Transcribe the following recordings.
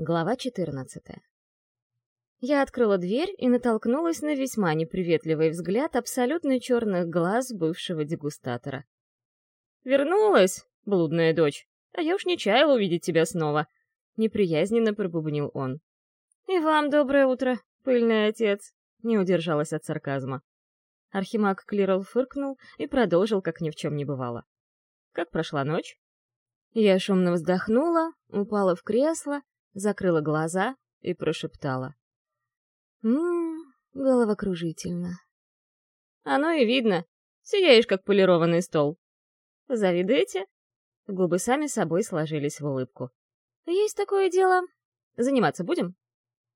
Глава 14. Я открыла дверь и натолкнулась на весьма неприветливый взгляд абсолютно черных глаз бывшего дегустатора. «Вернулась, блудная дочь, а я уж не чаял увидеть тебя снова», — неприязненно пробубнил он. «И вам доброе утро, пыльный отец», — не удержалась от сарказма. Архимаг Клирол фыркнул и продолжил, как ни в чем не бывало. «Как прошла ночь?» Я шумно вздохнула, упала в кресло закрыла глаза и прошептала. «Ммм, головокружительно». «Оно и видно. Сияешь, как полированный стол». «Завидуете?» Губы сами собой сложились в улыбку. «Есть такое дело. Заниматься будем?»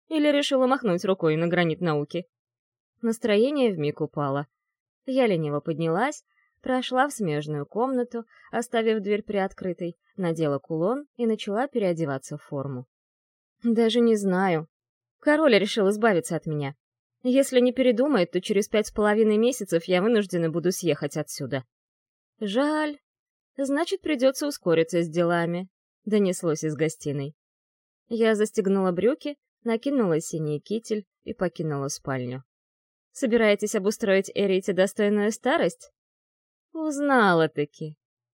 Или решила махнуть рукой на гранит науки? Настроение вмиг упало. Я лениво поднялась, прошла в смежную комнату, оставив дверь приоткрытой, надела кулон и начала переодеваться в форму. Даже не знаю. Король решил избавиться от меня. Если не передумает, то через пять с половиной месяцев я вынуждена буду съехать отсюда. Жаль. Значит, придется ускориться с делами. Донеслось из гостиной. Я застегнула брюки, накинула синий китель и покинула спальню. Собираетесь обустроить Эрите достойную старость? Узнала-таки.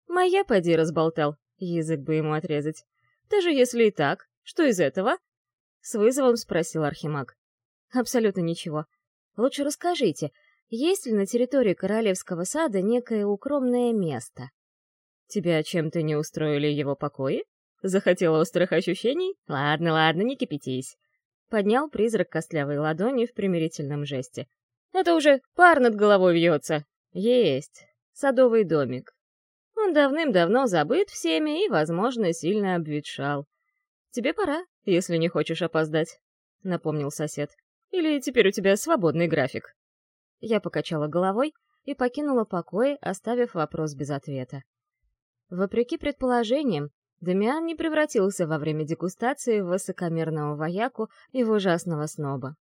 Моя поди разболтал, язык бы ему отрезать. Даже если и так, что из этого? С вызовом спросил Архимаг. Абсолютно ничего. Лучше расскажите, есть ли на территории Королевского сада некое укромное место? Тебя чем-то не устроили его покои? Захотела острых ощущений? Ладно, ладно, не кипятись. Поднял призрак костлявой ладони в примирительном жесте. Это уже пар над головой вьется. Есть. Садовый домик. Он давным-давно забыт всеми и, возможно, сильно обветшал. «Тебе пора, если не хочешь опоздать», — напомнил сосед. «Или теперь у тебя свободный график?» Я покачала головой и покинула покой, оставив вопрос без ответа. Вопреки предположениям, Дамиан не превратился во время дегустации в высокомерного вояку и в ужасного сноба.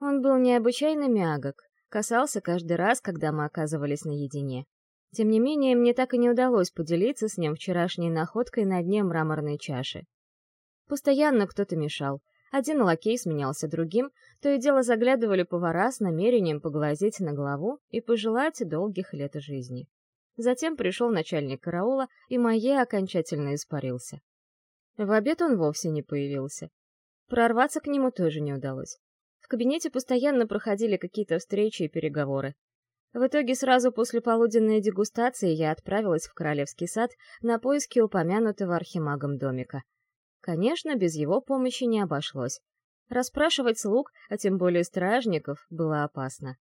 Он был необычайно мягок, касался каждый раз, когда мы оказывались наедине. Тем не менее, мне так и не удалось поделиться с ним вчерашней находкой на дне мраморной чаши. Постоянно кто-то мешал. Один лакей сменялся другим, то и дело заглядывали повара с намерением поглазеть на главу и пожелать долгих лет жизни. Затем пришел начальник караула, и Майе окончательно испарился. В обед он вовсе не появился. Прорваться к нему тоже не удалось. В кабинете постоянно проходили какие-то встречи и переговоры. В итоге сразу после полуденной дегустации я отправилась в Королевский сад на поиски упомянутого архимагом домика. Конечно, без его помощи не обошлось. Расспрашивать слуг, а тем более стражников, было опасно.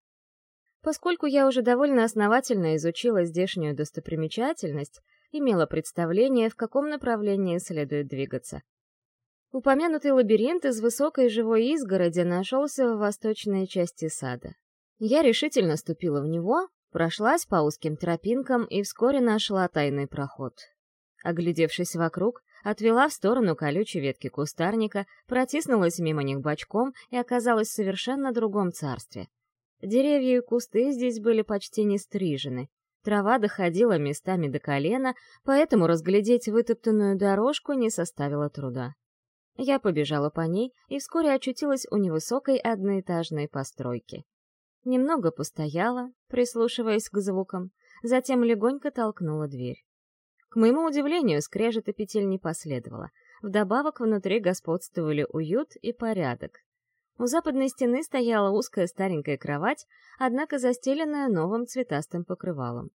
Поскольку я уже довольно основательно изучила здешнюю достопримечательность, имела представление, в каком направлении следует двигаться. Упомянутый лабиринт из высокой живой изгороди нашелся в восточной части сада. Я решительно ступила в него, прошлась по узким тропинкам и вскоре нашла тайный проход. Оглядевшись вокруг, отвела в сторону колючей ветки кустарника, протиснулась мимо них бочком и оказалась в совершенно другом царстве. Деревья и кусты здесь были почти не стрижены. Трава доходила местами до колена, поэтому разглядеть вытоптанную дорожку не составило труда. Я побежала по ней и вскоре очутилась у невысокой одноэтажной постройки. Немного постояла, прислушиваясь к звукам, затем легонько толкнула дверь. К моему удивлению, скрежета петель не последовало. Вдобавок внутри господствовали уют и порядок. У западной стены стояла узкая старенькая кровать, однако застеленная новым цветастым покрывалом.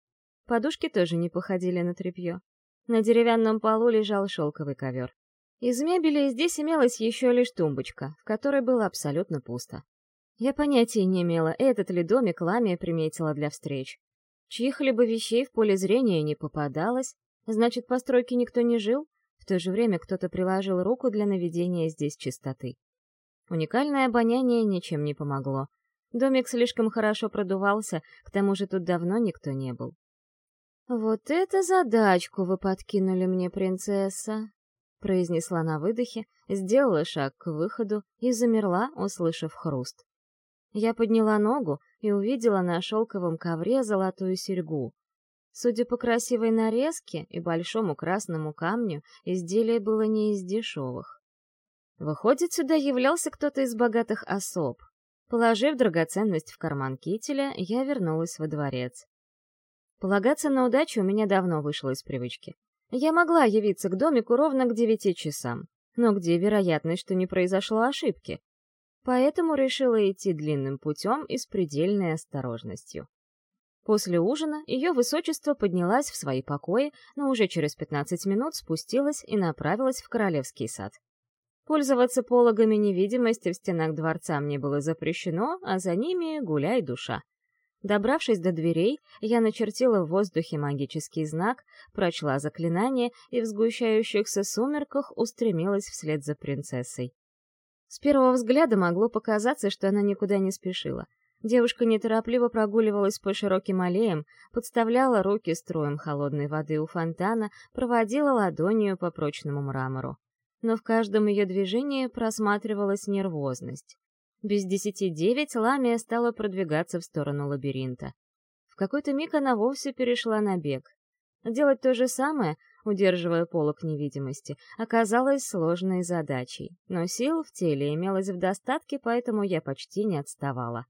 Подушки тоже не походили на тряпье. На деревянном полу лежал шелковый ковер. Из мебели здесь имелась еще лишь тумбочка, в которой было абсолютно пусто. Я понятия не имела, этот ли домик Ламия приметила для встреч. Чьих-либо вещей в поле зрения не попадалось, Значит, в постройке никто не жил? В то же время кто-то приложил руку для наведения здесь чистоты. Уникальное обоняние ничем не помогло. Домик слишком хорошо продувался, к тому же тут давно никто не был. «Вот это задачку вы подкинули мне, принцесса!» произнесла на выдохе, сделала шаг к выходу и замерла, услышав хруст. Я подняла ногу и увидела на шелковом ковре золотую серьгу. Судя по красивой нарезке и большому красному камню, изделие было не из дешевых. Выходит, сюда являлся кто-то из богатых особ. Положив драгоценность в карман кителя, я вернулась во дворец. Полагаться на удачу у меня давно вышло из привычки. Я могла явиться к домику ровно к девяти часам, но где вероятность, что не произошло ошибки? Поэтому решила идти длинным путем и с предельной осторожностью. После ужина ее высочество поднялась в свои покои, но уже через 15 минут спустилась и направилась в королевский сад. Пользоваться пологами невидимости в стенах дворца мне было запрещено, а за ними гуляй душа. Добравшись до дверей, я начертила в воздухе магический знак, прочла заклинание и в сгущающихся сумерках устремилась вслед за принцессой. С первого взгляда могло показаться, что она никуда не спешила. Девушка неторопливо прогуливалась по широким аллеям, подставляла руки строем холодной воды у фонтана, проводила ладонью по прочному мрамору. Но в каждом ее движении просматривалась нервозность. Без десяти девять Ламия стала продвигаться в сторону лабиринта. В какой-то миг она вовсе перешла на бег. Делать то же самое, удерживая полок невидимости, оказалось сложной задачей, но сил в теле имелось в достатке, поэтому я почти не отставала.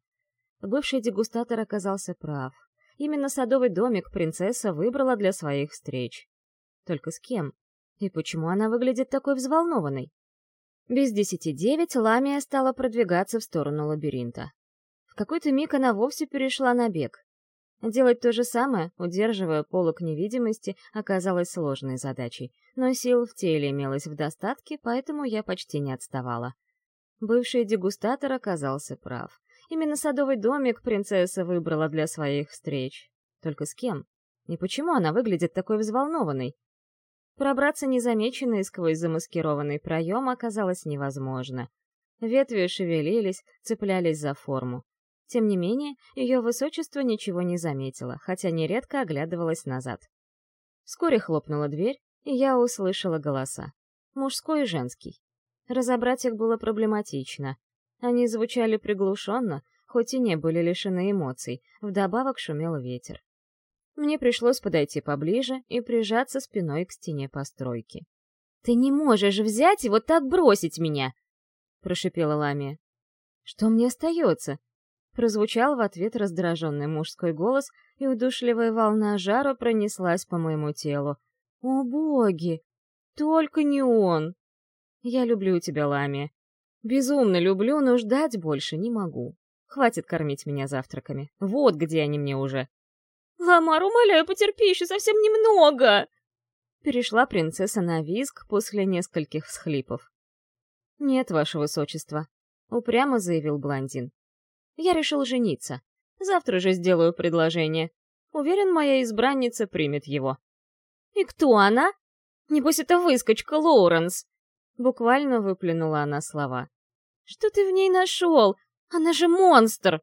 Бывший дегустатор оказался прав. Именно садовый домик принцесса выбрала для своих встреч. Только с кем? И почему она выглядит такой взволнованной? Без десяти девять Ламия стала продвигаться в сторону лабиринта. В какой-то миг она вовсе перешла на бег. Делать то же самое, удерживая полок невидимости, оказалось сложной задачей, но сил в теле имелось в достатке, поэтому я почти не отставала. Бывший дегустатор оказался прав. Именно садовый домик принцесса выбрала для своих встреч. Только с кем? И почему она выглядит такой взволнованной? Пробраться незамеченной сквозь замаскированный проем оказалось невозможно. Ветви шевелились, цеплялись за форму. Тем не менее, ее высочество ничего не заметило, хотя нередко оглядывалась назад. Вскоре хлопнула дверь, и я услышала голоса. Мужской и женский. Разобрать их было проблематично. Они звучали приглушенно, хоть и не были лишены эмоций, вдобавок шумел ветер. Мне пришлось подойти поближе и прижаться спиной к стене постройки. «Ты не можешь взять и вот так бросить меня!» — прошипела Ламия. «Что мне остается?» Прозвучал в ответ раздраженный мужской голос, и удушливая волна жара пронеслась по моему телу. «О, боги! Только не он!» «Я люблю тебя, Ламия. Безумно люблю, но ждать больше не могу. Хватит кормить меня завтраками. Вот где они мне уже. «Ламар, умоляю, потерпи еще совсем немного!» Перешла принцесса на визг после нескольких всхлипов. «Нет, ваше высочество», — упрямо заявил блондин. «Я решил жениться. Завтра же сделаю предложение. Уверен, моя избранница примет его». «И кто она? Небось, это выскочка Лоуренс!» Буквально выплюнула она слова. «Что ты в ней нашел? Она же монстр!»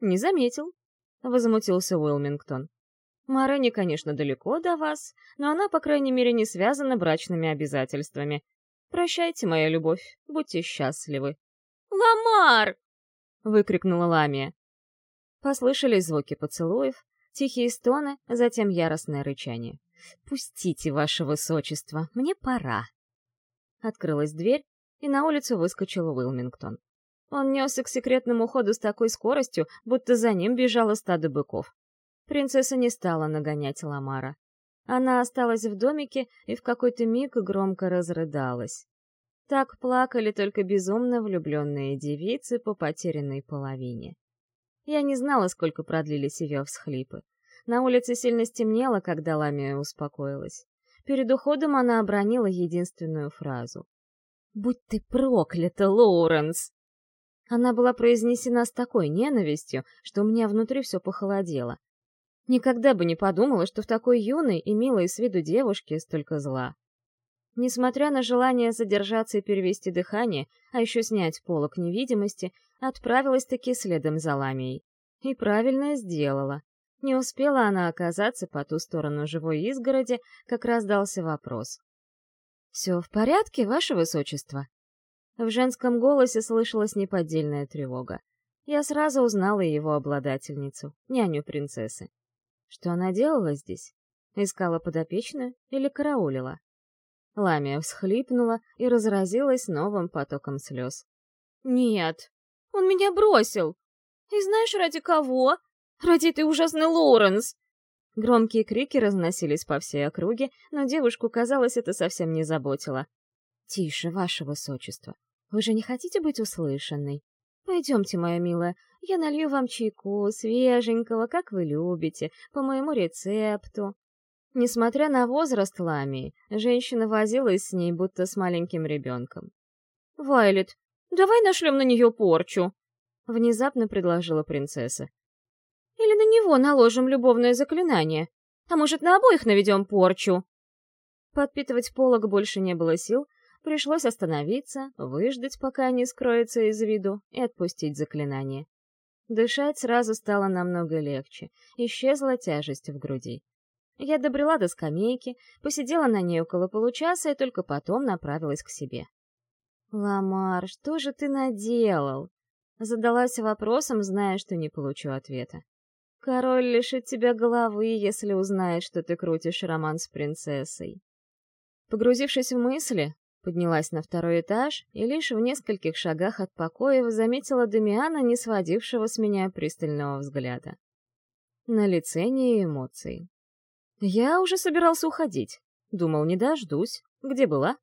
«Не заметил», — возмутился Уилмингтон. «Марэни, конечно, далеко до вас, но она, по крайней мере, не связана брачными обязательствами. Прощайте, моя любовь, будьте счастливы». «Ламар!» — выкрикнула Ламия. Послышались звуки поцелуев, тихие стоны, затем яростное рычание. «Пустите, ваше высочество, мне пора». Открылась дверь, и на улицу выскочил Уилмингтон. Он несся к секретному ходу с такой скоростью, будто за ним бежало стадо быков. Принцесса не стала нагонять Ламара. Она осталась в домике и в какой-то миг громко разрыдалась. Так плакали только безумно влюбленные девицы по потерянной половине. Я не знала, сколько продлились ее всхлипы. На улице сильно стемнело, когда Ламия успокоилась. Перед уходом она обронила единственную фразу. «Будь ты проклята, Лоуренс!» Она была произнесена с такой ненавистью, что у меня внутри все похолодело. Никогда бы не подумала, что в такой юной и милой с виду девушке столько зла. Несмотря на желание задержаться и перевести дыхание, а еще снять полок невидимости, отправилась таки следом за Ламией. И правильно сделала. Не успела она оказаться по ту сторону живой изгороди, как раздался вопрос. «Все в порядке, ваше высочество?» В женском голосе слышалась неподдельная тревога. Я сразу узнала его обладательницу, няню принцессы. Что она делала здесь? Искала подопечную или караулила? Ламия всхлипнула и разразилась новым потоком слез. «Нет, он меня бросил! И знаешь, ради кого? Ради этой ужасной Лоуренс!» Громкие крики разносились по всей округе, но девушку, казалось, это совсем не заботило. «Тише, ваше высочество. Вы же не хотите быть услышанной? Пойдемте, моя милая, я налью вам чайку, свеженького, как вы любите, по моему рецепту». Несмотря на возраст Ламии, женщина возилась с ней, будто с маленьким ребенком. «Вайлет, давай нашлем на нее порчу!» — внезапно предложила принцесса. «Или на него наложим любовное заклинание. А может, на обоих наведем порчу?» Подпитывать полог больше не было сил, пришлось остановиться, выждать, пока не скроется из виду, и отпустить заклинание. Дышать сразу стало намного легче, исчезла тяжесть в груди. Я добрела до скамейки, посидела на ней около получаса и только потом направилась к себе. «Ламар, что же ты наделал?» Задалась вопросом, зная, что не получу ответа. «Король лишит тебя головы, если узнает, что ты крутишь роман с принцессой». Погрузившись в мысли, поднялась на второй этаж и лишь в нескольких шагах от покоев заметила Дамиана, не сводившего с меня пристального взгляда. На лице не эмоций, я уже собирался уходить. Думал, не дождусь. Где была?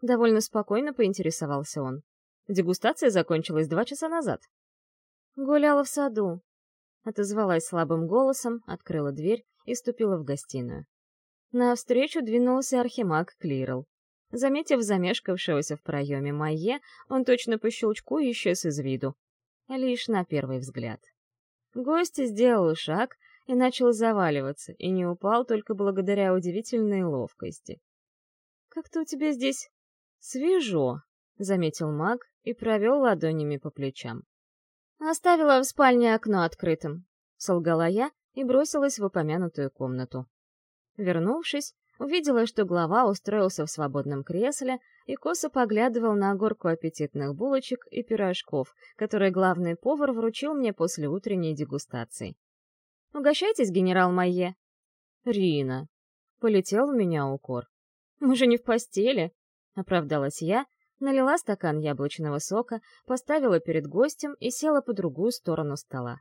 Довольно спокойно поинтересовался он. Дегустация закончилась два часа назад. Гуляла в саду. Отозвалась слабым голосом, открыла дверь и ступила в гостиную. Навстречу двинулся архимаг Клирл. Заметив замешкавшегося в проеме Майе, он точно по щелчку исчез из виду. Лишь на первый взгляд. Гость сделал шаг, и начал заваливаться, и не упал только благодаря удивительной ловкости. «Как-то у тебя здесь свежо», — заметил маг и провел ладонями по плечам. «Оставила в спальне окно открытым», — солгала я и бросилась в упомянутую комнату. Вернувшись, увидела, что глава устроился в свободном кресле и косо поглядывал на горку аппетитных булочек и пирожков, которые главный повар вручил мне после утренней дегустации. Угощайтесь, генерал Майе. Рина. Полетел в меня укор. Мы же не в постели, оправдалась я, налила стакан яблочного сока, поставила перед гостем и села по другую сторону стола.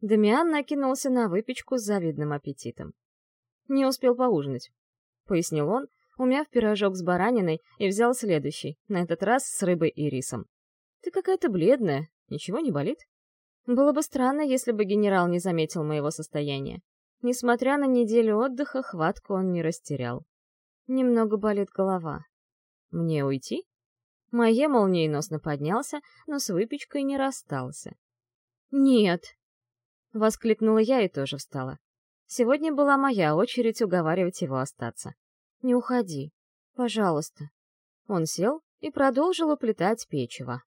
Дамиан накинулся на выпечку с завидным аппетитом. «Не успел поужинать», — пояснил он, умяв пирожок с бараниной и взял следующий, на этот раз с рыбой и рисом. «Ты какая-то бледная, ничего не болит?» Было бы странно, если бы генерал не заметил моего состояния. Несмотря на неделю отдыха, хватку он не растерял. Немного болит голова. Мне уйти? Майе молниеносно поднялся, но с выпечкой не расстался. «Нет!» — воскликнула я и тоже встала. Сегодня была моя очередь уговаривать его остаться. «Не уходи. Пожалуйста». Он сел и продолжил уплетать печево.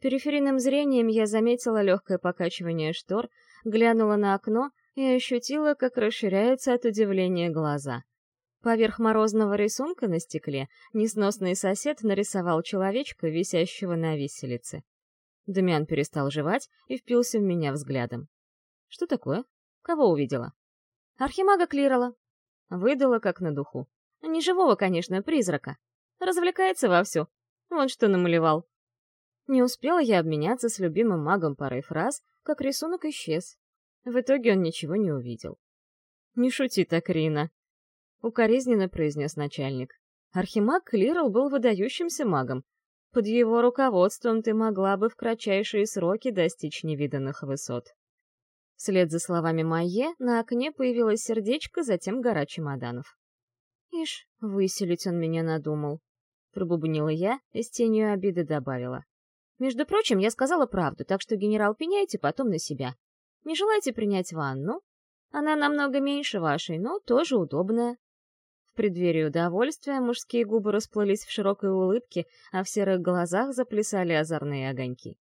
Периферийным зрением я заметила легкое покачивание штор, глянула на окно и ощутила, как расширяются от удивления глаза. Поверх морозного рисунка на стекле несносный сосед нарисовал человечка, висящего на виселице. Дамиан перестал жевать и впился в меня взглядом. «Что такое? Кого увидела?» «Архимага Клирала». Выдала, как на духу. Не живого, конечно, призрака. Развлекается вовсю. Вот что намалевал. Не успела я обменяться с любимым магом парой фраз, как рисунок исчез. В итоге он ничего не увидел. «Не шути так, Рина», — укоризненно произнес начальник. Архимаг Клирл был выдающимся магом. Под его руководством ты могла бы в кратчайшие сроки достичь невиданных высот. Вслед за словами Майе на окне появилось сердечко, затем гора чемоданов. «Ишь, выселить он меня надумал», — пробубнила я и с тенью обиды добавила. Между прочим, я сказала правду, так что, генерал, пеняйте потом на себя. Не желаете принять ванну? Она намного меньше вашей, но тоже удобная. Преддверии удовольствия мужские губы расплылись в широкой улыбке, а в серых глазах заплясали озорные огоньки.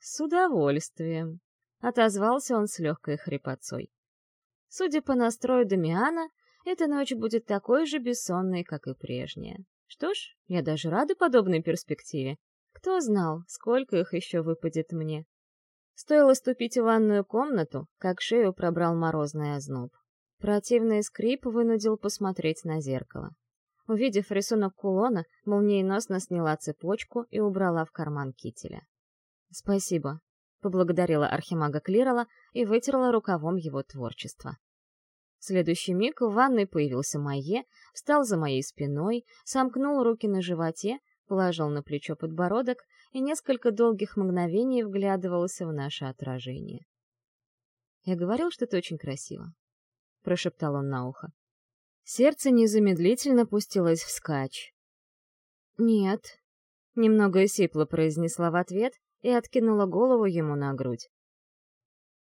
«С удовольствием», — отозвался он с легкой хрипотцой. Судя по настрою Дамиана, эта ночь будет такой же бессонной, как и прежняя. Что ж, я даже рада подобной перспективе. Кто знал, сколько их еще выпадет мне. Стоило ступить в ванную комнату, как шею пробрал морозный озноб. Противный скрип вынудил посмотреть на зеркало. Увидев рисунок кулона, молниеносно сняла цепочку и убрала в карман кителя. «Спасибо», — поблагодарила архимага Клирала и вытерла рукавом его творчество. В следующий миг в ванной появился Майе, встал за моей спиной, сомкнул руки на животе, положил на плечо подбородок и несколько долгих мгновений вглядывался в наше отражение. «Я говорил, что ты очень красиво», — прошептал он на ухо. Сердце незамедлительно пустилось вскачь. «Нет», — немного сипло произнесла в ответ и откинула голову ему на грудь.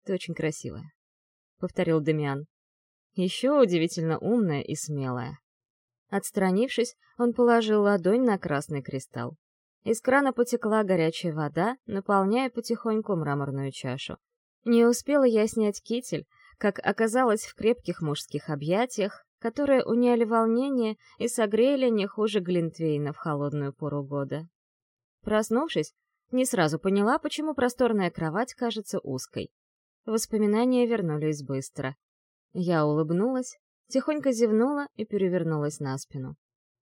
«Ты очень красивая», — повторил Демиан. «Еще удивительно умная и смелая». Отстранившись, он положил ладонь на красный кристалл. Из крана потекла горячая вода, наполняя потихоньку мраморную чашу. Не успела я снять китель, как оказалось в крепких мужских объятиях, которые уняли волнение и согрели не хуже Глинтвейна в холодную пору года. Проснувшись, не сразу поняла, почему просторная кровать кажется узкой. Воспоминания вернулись быстро. Я улыбнулась, тихонько зевнула и перевернулась на спину.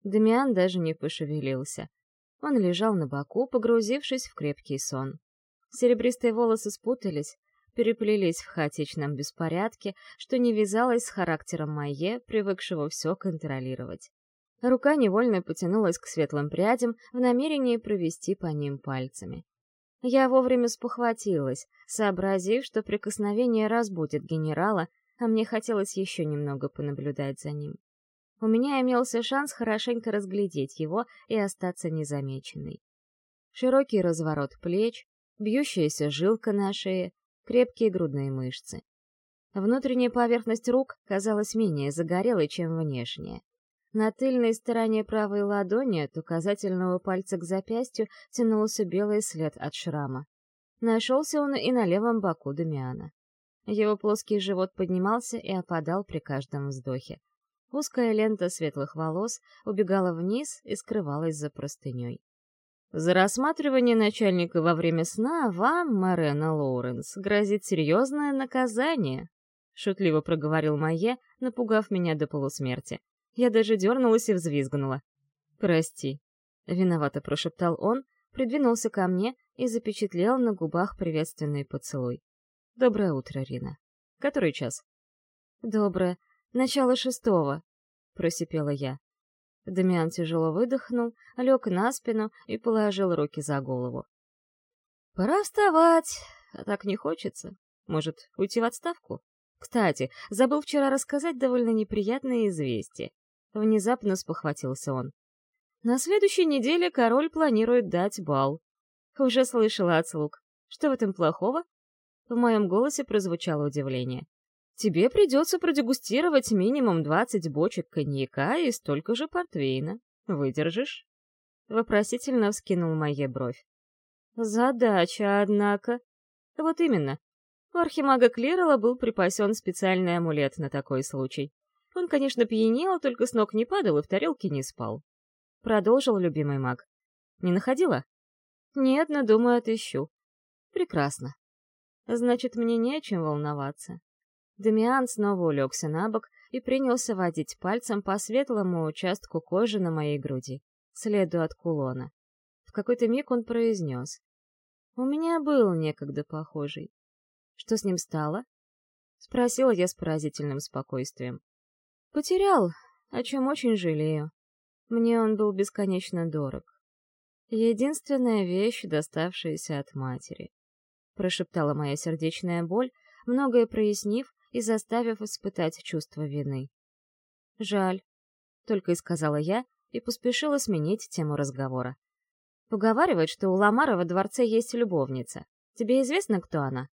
Дамиан даже не пошевелился. Он лежал на боку, погрузившись в крепкий сон. Серебристые волосы спутались, переплелись в хаотичном беспорядке, что не вязалось с характером Майе, привыкшего все контролировать. Рука невольно потянулась к светлым прядям в намерении провести по ним пальцами. Я вовремя спохватилась, сообразив, что прикосновение разбудит генерала, а мне хотелось еще немного понаблюдать за ним. У меня имелся шанс хорошенько разглядеть его и остаться незамеченной. Широкий разворот плеч, бьющаяся жилка на шее, крепкие грудные мышцы. Внутренняя поверхность рук казалась менее загорелой, чем внешняя. На тыльной стороне правой ладони от указательного пальца к запястью тянулся белый след от шрама. Нашелся он и на левом боку Дамиана. Его плоский живот поднимался и опадал при каждом вздохе. Узкая лента светлых волос убегала вниз и скрывалась за простыней. За рассматривание начальника во время сна вам, Марена Лоуренс, грозит серьезное наказание, — шутливо проговорил Майе, напугав меня до полусмерти. Я даже дернулась и взвизгнула. «Прости», — виновато прошептал он, придвинулся ко мне и запечатлел на губах приветственный поцелуй. «Доброе утро, Рина. Который час?» «Доброе. Начало шестого», — просипела я. Дамиан тяжело выдохнул, лег на спину и положил руки за голову. «Пора вставать, а так не хочется. Может, уйти в отставку? Кстати, забыл вчера рассказать довольно неприятное известие. Внезапно спохватился он. На следующей неделе король планирует дать бал. Уже слышала от слуг. Что в этом плохого? В моем голосе прозвучало удивление. Тебе придется продегустировать минимум двадцать бочек коньяка и столько же портвейна. Выдержишь?» Вопросительно вскинул моя бровь. «Задача, однако». «Вот именно. У архимага Клирала был припасен специальный амулет на такой случай. Он, конечно, пьянел, только с ног не падал и в тарелке не спал. Продолжил любимый маг. «Не находила?» «Нет, но думаю, отыщу». «Прекрасно. Значит, мне не о чем волноваться. Дамиан снова улегся на бок и принялся водить пальцем по светлому участку кожи на моей груди, следу от кулона. В какой-то миг он произнес. «У меня был некогда похожий. Что с ним стало?» Спросила я с поразительным спокойствием. «Потерял, о чем очень жалею. Мне он был бесконечно дорог. Единственная вещь, доставшаяся от матери», — прошептала моя сердечная боль, многое прояснив и заставив испытать чувство вины. «Жаль», — только и сказала я и поспешила сменить тему разговора. Поговаривают, что у Ламара во дворце есть любовница. Тебе известно, кто она?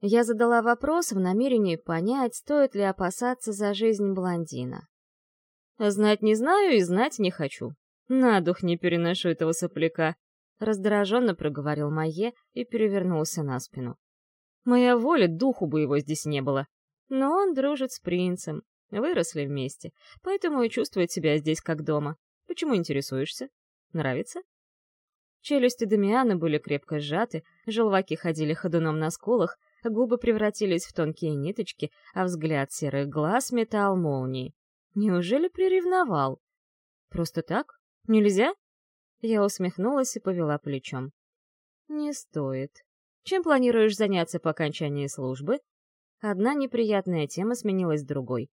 Я задала вопрос в намерении понять, стоит ли опасаться за жизнь блондина. «Знать не знаю и знать не хочу. На дух не переношу этого сопляка», — раздраженно проговорил Майе и перевернулся на спину. «Моя воля, духу бы его здесь не было. Но он дружит с принцем. Выросли вместе, поэтому и чувствует себя здесь как дома. Почему интересуешься? Нравится? Челюсти Дамиана были крепко сжаты, желваки ходили ходуном на скулах, губы превратились в тонкие ниточки, а взгляд серых глаз метал молнии. Неужели приревновал? Просто так? Нельзя? Я усмехнулась и повела плечом. Не стоит. Чем планируешь заняться по окончании службы? Одна неприятная тема сменилась другой.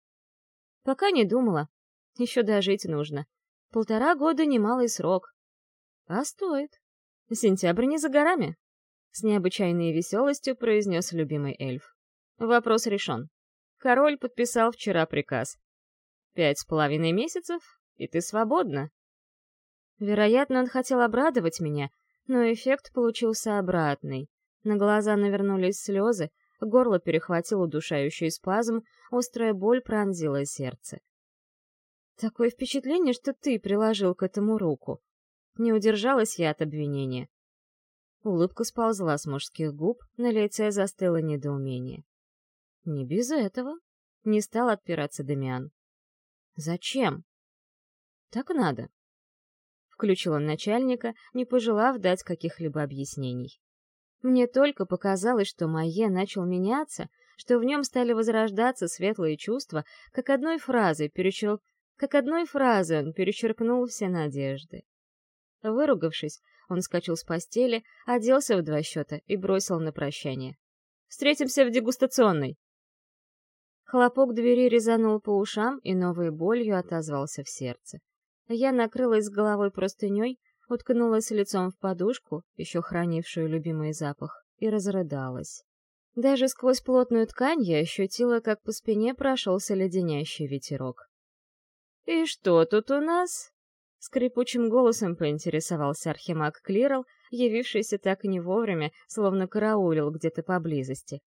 Пока не думала. Еще дожить нужно. Полтора года — немалый срок. А стоит. Сентябрь не за горами. С необычайной веселостью произнес любимый эльф. Вопрос решен. Король подписал вчера приказ. Пять с половиной месяцев, и ты свободна. Вероятно, он хотел обрадовать меня, но эффект получился обратный. На глаза навернулись слезы, горло перехватил удушающий спазм, острая боль пронзила сердце. Такое впечатление, что ты приложил к этому руку. Не удержалась я от обвинения. Улыбка сползла с мужских губ, на лице застыло недоумение. Не без этого. Не стал отпираться Демиан. Зачем? Так надо. Включил он начальника, не пожелав дать каких-либо объяснений. Мне только показалось, что Майе начал меняться, что в нем стали возрождаться светлые чувства, как одной фразой перечерк... как одной фразой он перечеркнул все надежды. Выругавшись, он скачал с постели, оделся в два счета и бросил на прощание. «Встретимся в дегустационной!» Хлопок двери резанул по ушам и новой болью отозвался в сердце. Я накрылась головой простыней, уткнулась лицом в подушку, еще хранившую любимый запах, и разрыдалась. Даже сквозь плотную ткань я ощутила, как по спине прошелся леденящий ветерок. «И что тут у нас?» Скрипучим голосом поинтересовался Архимаг Клирал, явившийся так не вовремя, словно караулил где-то поблизости.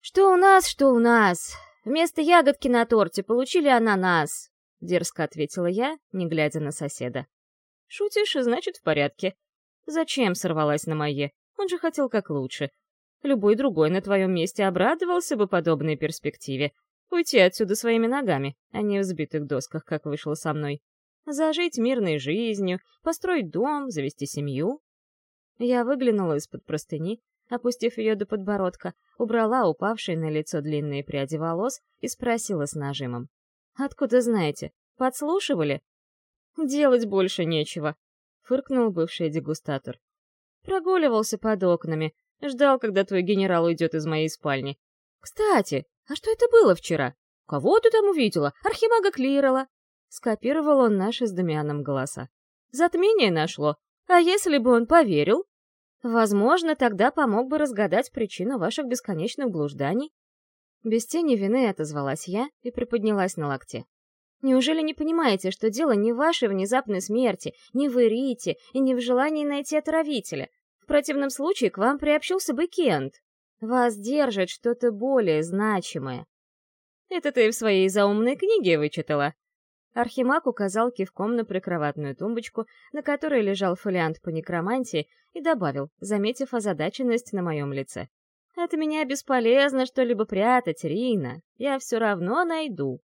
«Что у нас, что у нас? Вместо ягодки на торте получили ананас!» — дерзко ответила я, не глядя на соседа. «Шутишь, значит, в порядке. Зачем сорвалась на мое? Он же хотел как лучше. Любой другой на твоем месте обрадовался бы подобной перспективе. Уйти отсюда своими ногами, а не в сбитых досках, как вышло со мной. Зажить мирной жизнью, построить дом, завести семью. Я выглянула из-под простыни, опустив ее до подбородка, убрала упавшие на лицо длинные пряди волос и спросила с нажимом. «Откуда знаете? Подслушивали?» «Делать больше нечего», — фыркнул бывший дегустатор. «Прогуливался под окнами, ждал, когда твой генерал уйдет из моей спальни. Кстати, а что это было вчера? Кого ты там увидела? Архимага Клирала?» Скопировал он наши с Дамианом голоса. «Затмение нашло. А если бы он поверил?» «Возможно, тогда помог бы разгадать причину ваших бесконечных блужданий». Без тени вины отозвалась я и приподнялась на локте. Неужели не понимаете, что дело не в вашей внезапной смерти, не в Ирите и не в желании найти отравителя? В противном случае к вам приобщился бы Кент. Вас держит что-то более значимое. Это ты в своей заумной книге вычитала? Архимаг указал кивком на прикроватную тумбочку, на которой лежал фолиант по некромантии, и добавил, заметив озадаченность на моем лице. «От меня бесполезно что-либо прятать, Рина. Я все равно найду».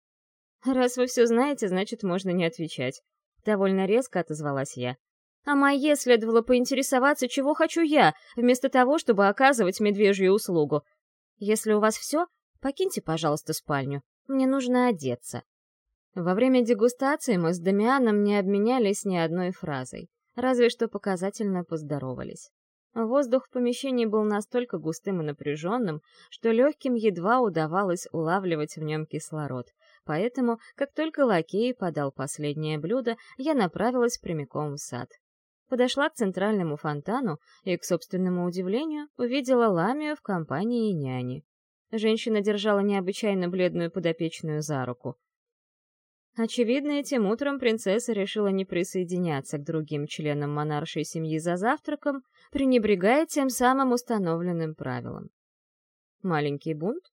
«Раз вы все знаете, значит, можно не отвечать». Довольно резко отозвалась я. А Майе следовало поинтересоваться, чего хочу я, вместо того, чтобы оказывать медвежью услугу. Если у вас все, покиньте, пожалуйста, спальню. Мне нужно одеться. Во время дегустации мы с Дамианом не обменялись ни одной фразой, разве что показательно поздоровались. Воздух в помещении был настолько густым и напряженным, что легким едва удавалось улавливать в нем кислород — Поэтому, как только лакей подал последнее блюдо, я направилась прямиком в сад. Подошла к центральному фонтану и, к собственному удивлению, увидела Ламию в компании няни. Женщина держала необычайно бледную подопечную за руку. Очевидно, этим утром принцесса решила не присоединяться к другим членам монаршей семьи за завтраком, пренебрегая тем самым установленным правилам. Маленький бунт?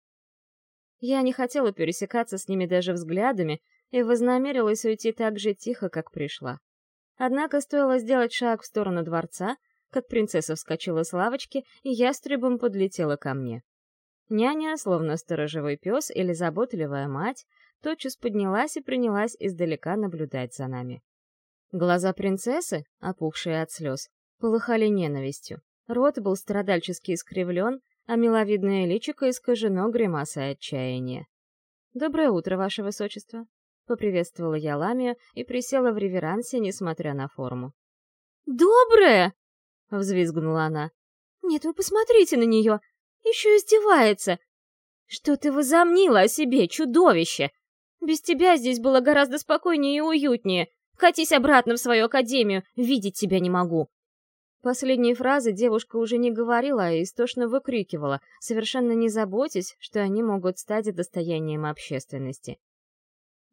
Я не хотела пересекаться с ними даже взглядами и вознамерилась уйти так же тихо, как пришла. Однако стоило сделать шаг в сторону дворца, как принцесса вскочила с лавочки и ястребом подлетела ко мне. Няня, словно сторожевой пес или заботливая мать, тотчас поднялась и принялась издалека наблюдать за нами. Глаза принцессы, опухшие от слез, полыхали ненавистью. Рот был страдальчески искривлен, а миловидное личико искажено гримасой отчаяния. «Доброе утро, ваше высочество!» Поприветствовала я Ламию и присела в реверансе, несмотря на форму. «Добрая!» — взвизгнула она. «Нет, вы посмотрите на нее! Еще издевается! Что ты возомнила о себе, чудовище? Без тебя здесь было гораздо спокойнее и уютнее. Катись обратно в свою академию, видеть тебя не могу!» Последние фразы девушка уже не говорила, а истошно выкрикивала, совершенно не заботясь, что они могут стать достоянием общественности.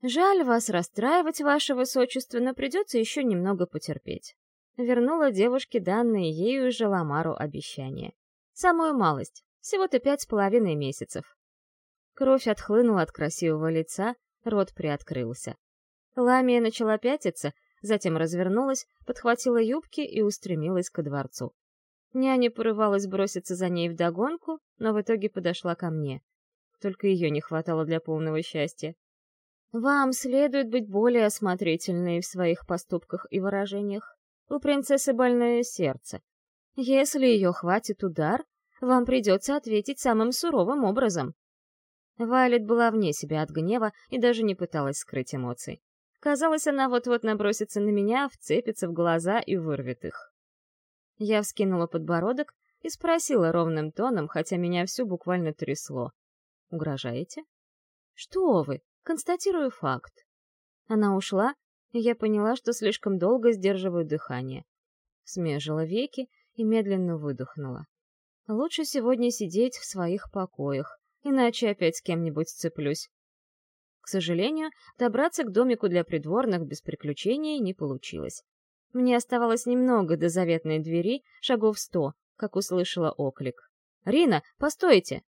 «Жаль вас расстраивать, ваше высочество, но придется еще немного потерпеть». Вернула девушке данные ею же Ламару обещания. Самую малость, всего-то пять с половиной месяцев. Кровь отхлынула от красивого лица, рот приоткрылся. Ламия начала пятиться, затем развернулась, подхватила юбки и устремилась ко дворцу. Няня порывалась броситься за ней вдогонку, но в итоге подошла ко мне. Только ее не хватало для полного счастья. «Вам следует быть более осмотрительной в своих поступках и выражениях. У принцессы больное сердце. Если ее хватит удар, вам придется ответить самым суровым образом». Вайлет была вне себя от гнева и даже не пыталась скрыть эмоций. Казалось, она вот-вот набросится на меня, вцепится в глаза и вырвет их. Я вскинула подбородок и спросила ровным тоном, хотя меня всю буквально трясло. «Угрожаете?» «Что вы? Констатирую факт». Она ушла, и я поняла, что слишком долго сдерживаю дыхание. Смежила веки и медленно выдохнула. Лучше сегодня сидеть в своих покоях, иначе опять с кем-нибудь сцеплюсь. К сожалению, добраться к домику для придворных без приключений не получилось. Мне оставалось немного до заветной двери, шагов сто, как услышала оклик. «Рина, постойте!»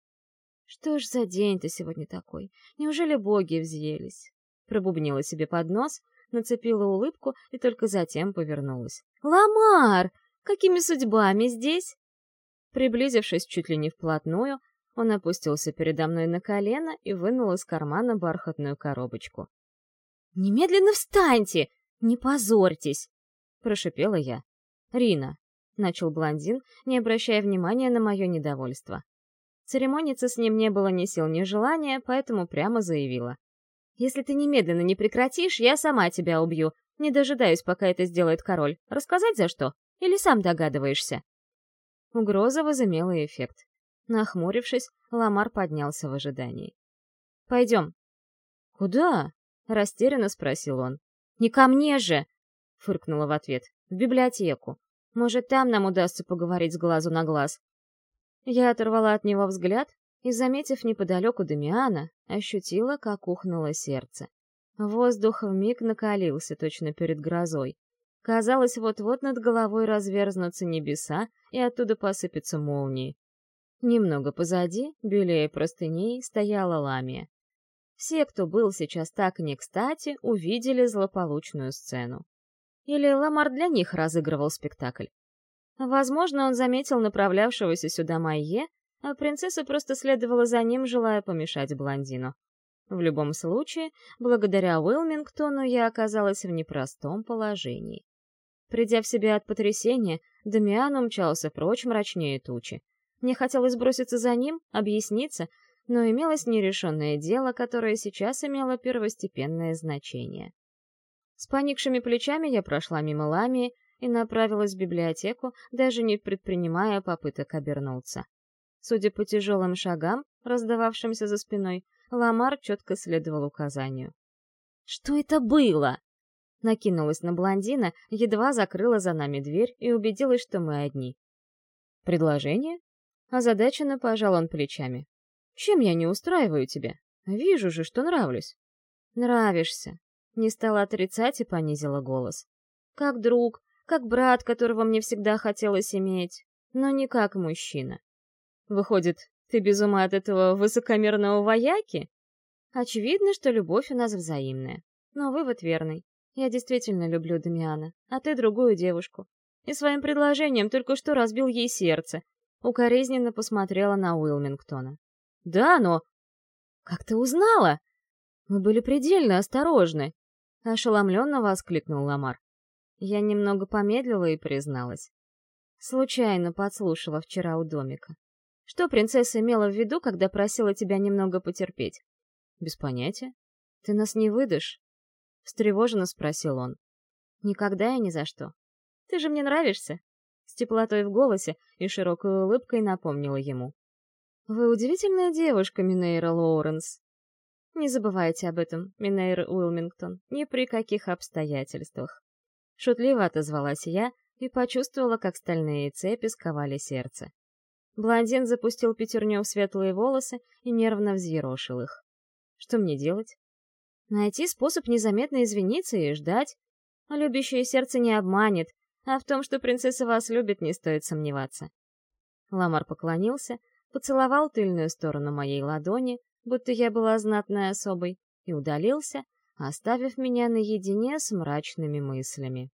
«Что ж за день-то сегодня такой? Неужели боги взъелись?» Пробубнила себе под нос, нацепила улыбку и только затем повернулась. «Ламар! Какими судьбами здесь?» Приблизившись чуть ли не вплотную, он опустился передо мной на колено и вынул из кармана бархатную коробочку. «Немедленно встаньте! Не позорьтесь!» — прошипела я. «Рина», — начал блондин, не обращая внимания на мое недовольство. Церемониться с ним не было ни сил, ни желания, поэтому прямо заявила. «Если ты немедленно не прекратишь, я сама тебя убью. Не дожидаюсь, пока это сделает король. Рассказать за что? Или сам догадываешься?» Угроза возымела эффект. Нахмурившись, Ламар поднялся в ожидании. «Пойдем». «Куда?» — растерянно спросил он. «Не ко мне же!» — фыркнула в ответ. «В библиотеку. Может, там нам удастся поговорить с глазу на глаз». Я оторвала от него взгляд и, заметив неподалеку Дамиана, ощутила, как ухнуло сердце. Воздух вмиг накалился точно перед грозой. Казалось, вот-вот над головой разверзнутся небеса, и оттуда посыпятся молнии. Немного позади, белее простыней, стояла ламия. Все, кто был сейчас так не кстати, увидели злополучную сцену. Или Ламар для них разыгрывал спектакль. Возможно, он заметил направлявшегося сюда Майе, а принцесса просто следовала за ним, желая помешать блондину. В любом случае, благодаря Уилмингтону я оказалась в непростом положении. Придя в себя от потрясения, Дамиан умчался прочь мрачнее тучи. Мне хотелось броситься за ним, объясниться, но имелось нерешенное дело, которое сейчас имело первостепенное значение. С поникшими плечами я прошла мимо Ламии и направилась в библиотеку, даже не предпринимая попыток обернуться. Судя по тяжелым шагам, раздававшимся за спиной, Ламар четко следовал указанию. «Что это было?» Накинулась на блондина, едва закрыла за нами дверь и убедилась, что мы одни. «Предложение?» Озадаченно пожал он плечами. «Чем я не устраиваю тебя? Вижу же, что нравлюсь». «Нравишься». Не стала отрицать и понизила голос. «Как друг, как брат, которого мне всегда хотелось иметь, но не как мужчина. Выходит, ты без ума от этого высокомерного вояки? Очевидно, что любовь у нас взаимная. Но вывод верный. Я действительно люблю Дамиана, а ты другую девушку. И своим предложением только что разбил ей сердце, Укоризненно посмотрела на Уилмингтона. «Да, но...» «Как ты узнала?» «Мы были предельно осторожны», — ошеломленно воскликнул Ламар. Я немного помедлила и призналась. Случайно подслушала вчера у домика. Что принцесса имела в виду, когда просила тебя немного потерпеть? Без понятия. Ты нас не выдашь? Встревоженно спросил он. «Никогда и ни за что. Ты же мне нравишься!» С теплотой в голосе и широкой улыбкой напомнила ему. «Вы удивительная девушка, Минейра Лоуренс. Не забывайте об этом, Минейр Уилмингтон, ни при каких обстоятельствах». Шутливо отозвалась я и почувствовала, как стальные цепи сковали сердце. Блондин запустил пятерню в светлые волосы и нервно взъерошил их. Что мне делать? Найти способ незаметно извиниться и ждать. А любящее сердце не обманет, а в том, что принцесса вас любит, не стоит сомневаться. Ламар поклонился, поцеловал тыльную сторону моей ладони, будто я была знатной особой, и удалился, оставив меня наедине с мрачными мыслями.